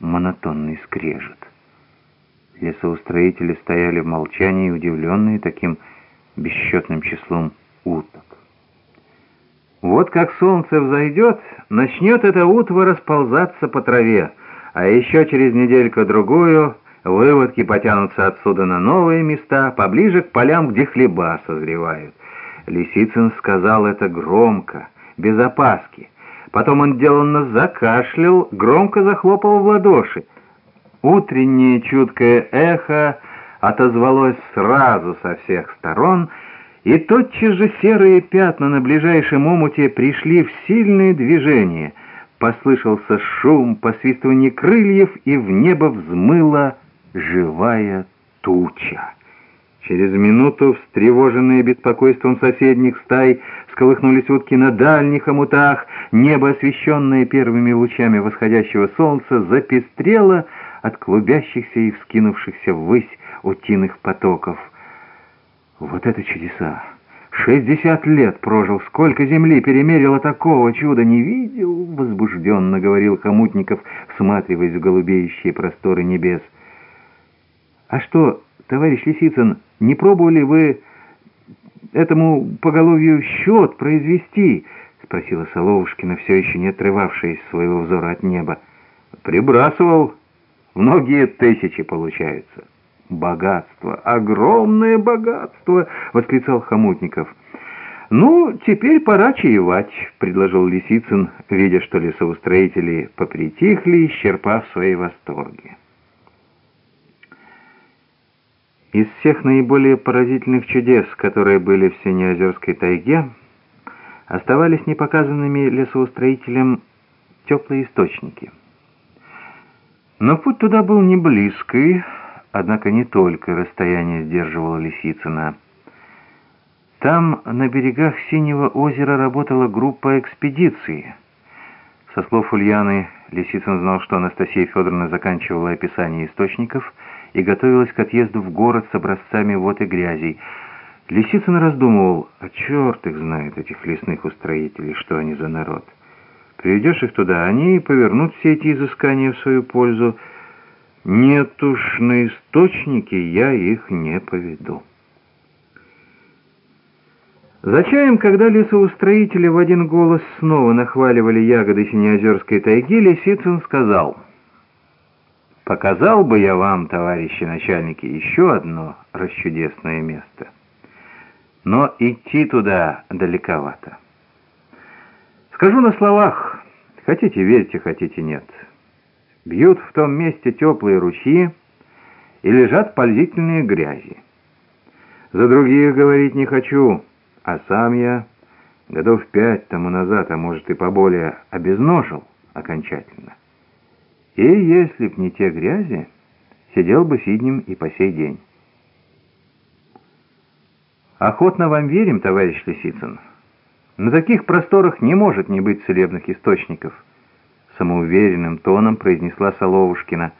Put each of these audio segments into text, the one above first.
монотонный скрежет. Лесоустроители стояли в молчании, удивленные таким бесчетным числом уток. Вот как солнце взойдет, начнет эта утва расползаться по траве, а еще через недельку-другую выводки потянутся отсюда на новые места, поближе к полям, где хлеба созревают. Лисицын сказал это громко, без опаски. Потом он деланно закашлял, громко захлопал в ладоши. Утреннее чуткое эхо отозвалось сразу со всех сторон, и тотчас же серые пятна на ближайшем омуте пришли в сильное движение. Послышался шум, посвистывание крыльев, и в небо взмыла живая туча. Через минуту, встревоженные беспокойством соседних стай, сколыхнулись утки на дальних омутах, небо, освещенное первыми лучами восходящего солнца, запестрело от клубящихся и вскинувшихся ввысь утиных потоков. Вот это чудеса! Шестьдесят лет прожил, сколько земли перемерило такого чуда не видел, возбужденно говорил Хомутников, всматриваясь в голубеющие просторы небес. А что, товарищ Лисицын, не пробовали вы этому поголовью счет произвести?» — спросила Соловушкина, все еще не отрывавшаяся своего взора от неба. «Прибрасывал. Многие тысячи получаются». «Богатство! Огромное богатство!» — восклицал Хомутников. «Ну, теперь пора чаевать», — предложил Лисицын, видя, что лесоустроители попритихли, исчерпав свои восторги. Из всех наиболее поразительных чудес, которые были в Синеозерской тайге, оставались непоказанными лесоустроителям теплые источники. Но путь туда был не близкий, однако не только расстояние сдерживало Лисицына. Там, на берегах Синего озера, работала группа экспедиции. Со слов Ульяны, Лисицын знал, что Анастасия Федоровна заканчивала описание источников – и готовилась к отъезду в город с образцами вод и грязей. Лисицын раздумывал, а черт их знает, этих лесных устроителей, что они за народ. Приведешь их туда, они повернут все эти изыскания в свою пользу. Нет уж, на источники я их не поведу. За чаем, когда лесоустроители в один голос снова нахваливали ягоды Синеозерской тайги, Лисицын сказал — Показал бы я вам, товарищи начальники, еще одно расчудесное место. Но идти туда далековато. Скажу на словах, хотите верьте, хотите нет. Бьют в том месте теплые ручьи и лежат пользительные грязи. За других говорить не хочу, а сам я годов пять тому назад, а может и поболее, обезножил окончательно. И если б не те грязи, сидел бы сиднем и по сей день. Охотно вам верим, товарищ Лисицын. На таких просторах не может не быть целебных источников. Самоуверенным тоном произнесла Соловушкина.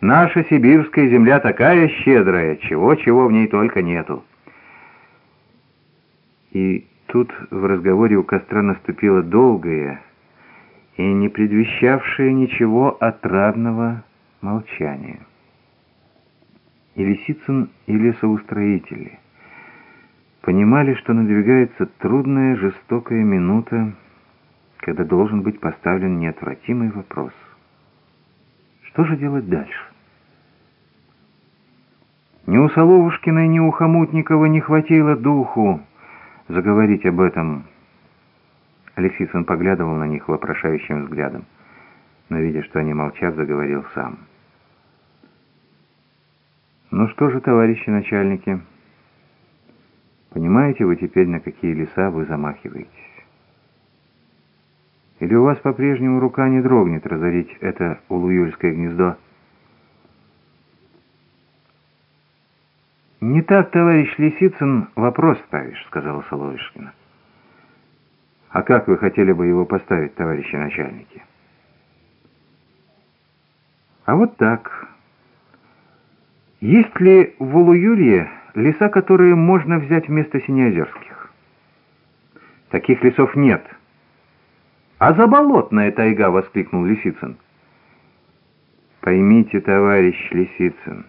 Наша сибирская земля такая щедрая, чего-чего в ней только нету. И тут в разговоре у костра наступило долгое, и не предвещавшее ничего отрадного молчания. И Лисицын, и лесоустроители понимали, что надвигается трудная, жестокая минута, когда должен быть поставлен неотвратимый вопрос. Что же делать дальше? Ни у Соловушкина, ни у Хомутникова не хватило духу заговорить об этом Алексисон поглядывал на них вопрошающим взглядом, но, видя, что они молчат, заговорил сам. «Ну что же, товарищи начальники, понимаете вы теперь, на какие леса вы замахиваетесь? Или у вас по-прежнему рука не дрогнет разорить это улуюльское гнездо?» «Не так, товарищ Лисицын, вопрос ставишь», — сказала Соловишкина. А как вы хотели бы его поставить, товарищи начальники? А вот так. Есть ли в Улуюрье леса, которые можно взять вместо Синеозерских? Таких лесов нет. А заболотная тайга, воскликнул Лисицын. Поймите, товарищ Лисицын,